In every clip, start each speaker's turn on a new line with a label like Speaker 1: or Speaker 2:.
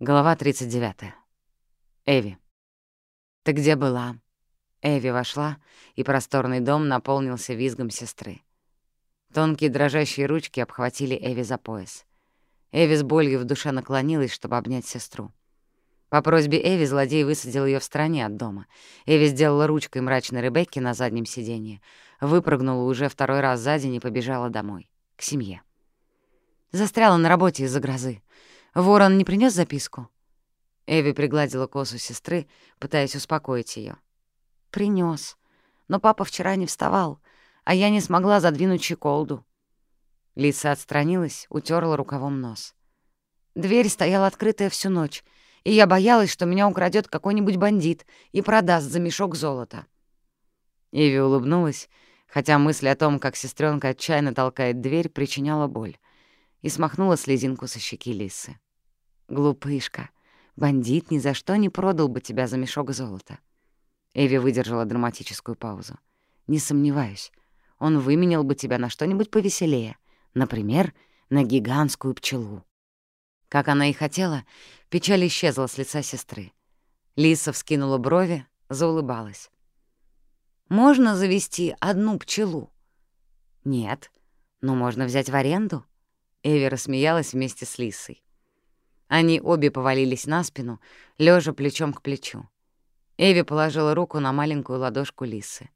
Speaker 1: Глава 39. Эви. «Ты где была?» Эви вошла, и просторный дом наполнился визгом сестры. Тонкие дрожащие ручки обхватили Эви за пояс. Эви с болью в душе наклонилась, чтобы обнять сестру. По просьбе Эви злодей высадил ее в стороне от дома. Эви сделала ручкой мрачной Ребекки на заднем сиденье, выпрыгнула уже второй раз за день и побежала домой, к семье. Застряла на работе из-за грозы. Ворон не принес записку? Эви пригладила косу сестры, пытаясь успокоить ее. Принес, Но папа вчера не вставал, а я не смогла задвинуть чеколду. Лиса отстранилась, утерла рукавом нос. Дверь стояла открытая всю ночь, и я боялась, что меня украдет какой-нибудь бандит и продаст за мешок золота. Эви улыбнулась, хотя мысль о том, как сестренка отчаянно толкает дверь, причиняла боль, и смахнула слезинку со щеки Лисы. «Глупышка, бандит ни за что не продал бы тебя за мешок золота». Эви выдержала драматическую паузу. «Не сомневаюсь, он выменял бы тебя на что-нибудь повеселее, например, на гигантскую пчелу». Как она и хотела, печаль исчезла с лица сестры. Лиса вскинула брови, заулыбалась. «Можно завести одну пчелу?» «Нет, но можно взять в аренду». Эви рассмеялась вместе с Лисой. Они обе повалились на спину, лежа плечом к плечу. Эви положила руку на маленькую ладошку Лисы.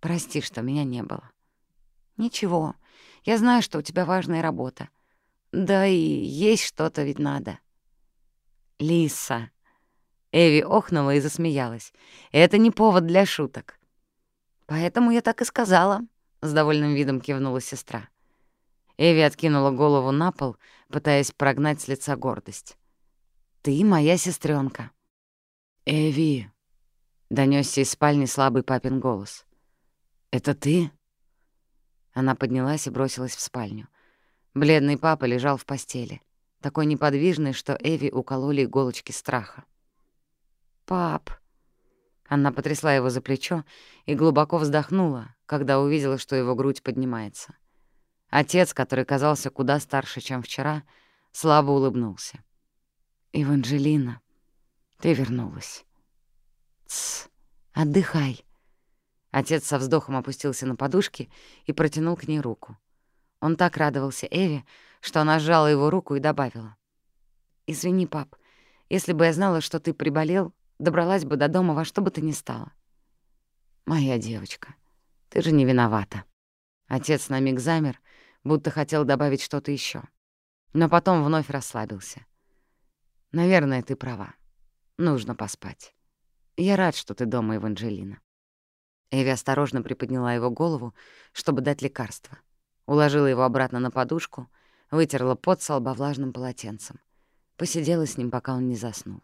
Speaker 1: «Прости, что меня не было». «Ничего, я знаю, что у тебя важная работа. Да и есть что-то ведь надо». «Лиса!» Эви охнула и засмеялась. «Это не повод для шуток». «Поэтому я так и сказала», — с довольным видом кивнула сестра. Эви откинула голову на пол, пытаясь прогнать с лица гордость. «Ты моя сестренка. «Эви!» — донёсся из спальни слабый папин голос. «Это ты?» Она поднялась и бросилась в спальню. Бледный папа лежал в постели, такой неподвижный, что Эви укололи иголочки страха. «Пап!» Она потрясла его за плечо и глубоко вздохнула, когда увидела, что его грудь поднимается. Отец, который казался куда старше, чем вчера, слабо улыбнулся. «Эванжелина, ты вернулась». «Тсс, отдыхай». Отец со вздохом опустился на подушки и протянул к ней руку. Он так радовался Эве, что она сжала его руку и добавила. «Извини, пап, если бы я знала, что ты приболел, добралась бы до дома во что бы то ни стало». «Моя девочка, ты же не виновата». Отец на миг замер, будто хотел добавить что-то еще, но потом вновь расслабился. «Наверное, ты права. Нужно поспать. Я рад, что ты дома, Эванжелина». Эви осторожно приподняла его голову, чтобы дать лекарство. Уложила его обратно на подушку, вытерла пот со влажным полотенцем. Посидела с ним, пока он не заснул.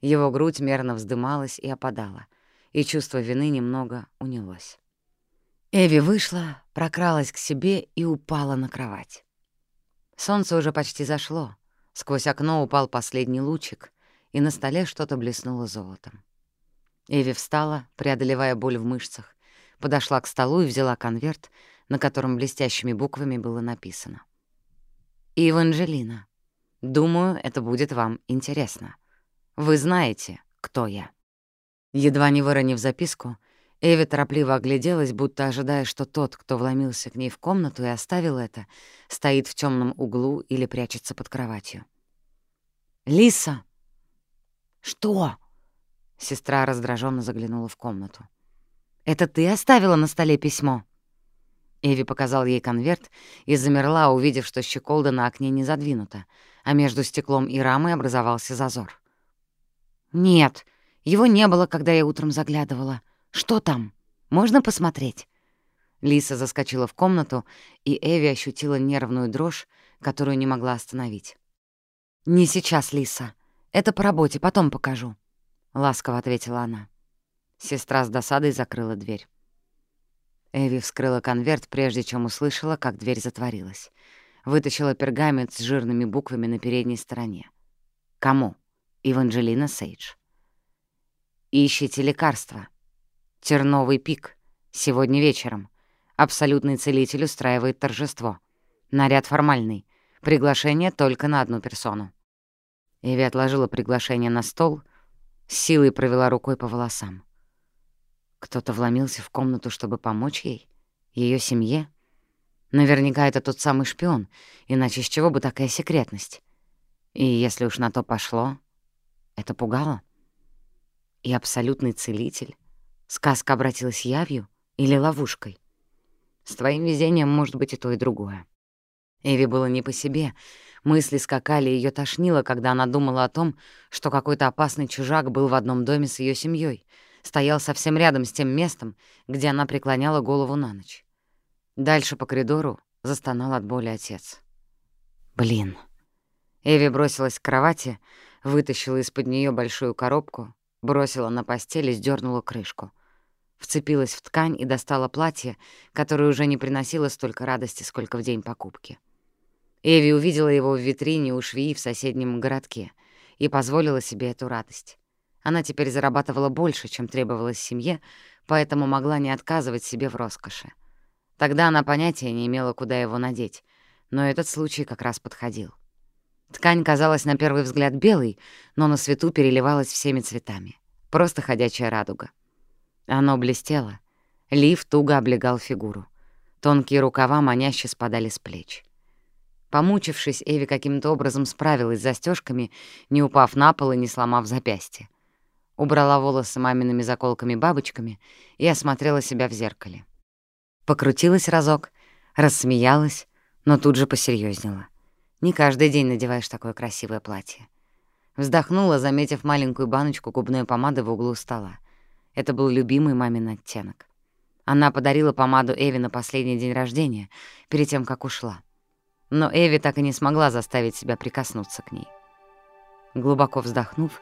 Speaker 1: Его грудь мерно вздымалась и опадала, и чувство вины немного унялось. Эви вышла, прокралась к себе и упала на кровать. Солнце уже почти зашло. Сквозь окно упал последний лучик, и на столе что-то блеснуло золотом. Эви встала, преодолевая боль в мышцах, подошла к столу и взяла конверт, на котором блестящими буквами было написано. «Еванжелина, думаю, это будет вам интересно. Вы знаете, кто я». Едва не выронив записку, Эви торопливо огляделась, будто ожидая, что тот, кто вломился к ней в комнату и оставил это, стоит в темном углу или прячется под кроватью. «Лиса!» «Что?» Сестра раздраженно заглянула в комнату. «Это ты оставила на столе письмо?» Эви показал ей конверт и замерла, увидев, что щеколда на окне не задвинута, а между стеклом и рамой образовался зазор. «Нет, его не было, когда я утром заглядывала. Что там? Можно посмотреть?» Лиса заскочила в комнату, и Эви ощутила нервную дрожь, которую не могла остановить. «Не сейчас, Лиса. Это по работе, потом покажу», — ласково ответила она. Сестра с досадой закрыла дверь. Эви вскрыла конверт, прежде чем услышала, как дверь затворилась. Вытащила пергамент с жирными буквами на передней стороне. «Кому?» «Эванжелина Сейдж». «Ищите лекарства», Терновый пик. Сегодня вечером. Абсолютный целитель устраивает торжество. Наряд формальный. Приглашение только на одну персону. Эви отложила приглашение на стол, с силой провела рукой по волосам. Кто-то вломился в комнату, чтобы помочь ей, ее семье. Наверняка это тот самый шпион, иначе с чего бы такая секретность? И если уж на то пошло, это пугало. И абсолютный целитель. Сказка обратилась явью или ловушкой. С твоим везением может быть и то, и другое. Эви было не по себе. Мысли скакали, ее тошнило, когда она думала о том, что какой-то опасный чужак был в одном доме с ее семьей, стоял совсем рядом с тем местом, где она преклоняла голову на ночь. Дальше по коридору застонал от боли отец. «Блин». Эви бросилась к кровати, вытащила из-под нее большую коробку, бросила на постель и сдернула крышку. Вцепилась в ткань и достала платье, которое уже не приносило столько радости, сколько в день покупки. Эви увидела его в витрине у швеи в соседнем городке и позволила себе эту радость. Она теперь зарабатывала больше, чем требовалось семье, поэтому могла не отказывать себе в роскоши. Тогда она понятия не имела, куда его надеть, но этот случай как раз подходил. Ткань казалась на первый взгляд белой, но на свету переливалась всеми цветами. Просто ходячая радуга. Оно блестело. Лиф туго облегал фигуру. Тонкие рукава маняще спадали с плеч. Помучившись, Эви каким-то образом справилась с застежками, не упав на пол и не сломав запястье. Убрала волосы мамиными заколками-бабочками и осмотрела себя в зеркале. Покрутилась разок, рассмеялась, но тут же посерьезнела. Не каждый день надеваешь такое красивое платье. Вздохнула, заметив маленькую баночку губной помады в углу стола. Это был любимый мамин оттенок. Она подарила помаду Эви на последний день рождения, перед тем, как ушла но Эви так и не смогла заставить себя прикоснуться к ней. Глубоко вздохнув,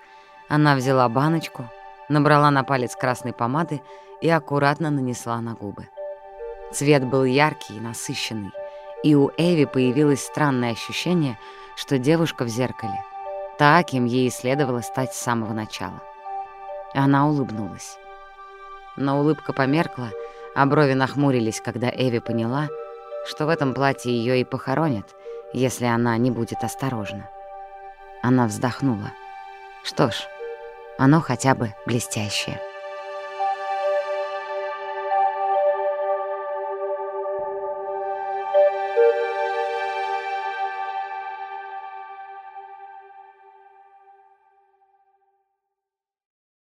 Speaker 1: она взяла баночку, набрала на палец красной помады и аккуратно нанесла на губы. Цвет был яркий и насыщенный, и у Эви появилось странное ощущение, что девушка в зеркале — та, кем ей следовало стать с самого начала. Она улыбнулась. Но улыбка померкла, а брови нахмурились, когда Эви поняла — что в этом платье ее и похоронят, если она не будет осторожна. Она вздохнула. Что ж, оно хотя бы блестящее.